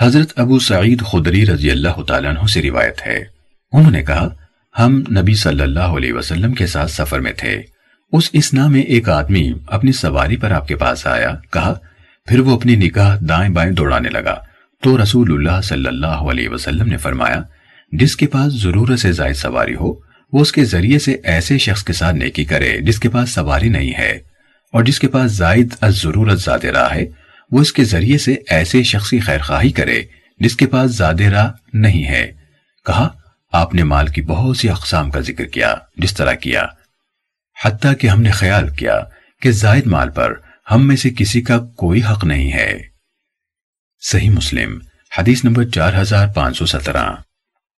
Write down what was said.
حضرت ابو سعید خدری رضی اللہ تعالیٰ عنہ سے روایت ہے۔ انہوں نے کہا، ہم نبی صلی اللہ علیہ وسلم کے ساتھ سفر میں تھے۔ اس اسنا میں ایک آدمی اپنی سواری پر آپ کے پاس آیا، کہا، پھر وہ اپنی نکاح دائیں بائیں دوڑانے لگا۔ تو رسول اللہ صلی اللہ علیہ وسلم نے فرمایا، جس کے پاس ضرورت سے زائد سواری ہو، وہ اس کے ذریعے سے ایسے شخص کے ساتھ نیکی کرے جس کے پاس سواری نہیں ہے۔ اور جس کے پاس زائد از ضرورت زیادہ راہ ہے وہ اس کے ذریعے سے ایسے شخصی خیر خواہی کرے جس کے پاس زیادہ راہ نہیں ہے۔ کہا، آپ نے مال کی بہت سی اقسام کا ذکر کیا، جس طرح کیا۔ حتیٰ کہ ہم نے خیال کیا کہ زائد مال پر ہم میں سے کسی کا کوئی حق نہیں ہے۔ صحیح مسلم، حدیث نمبر چار ہزار پانچ سو سترہ۔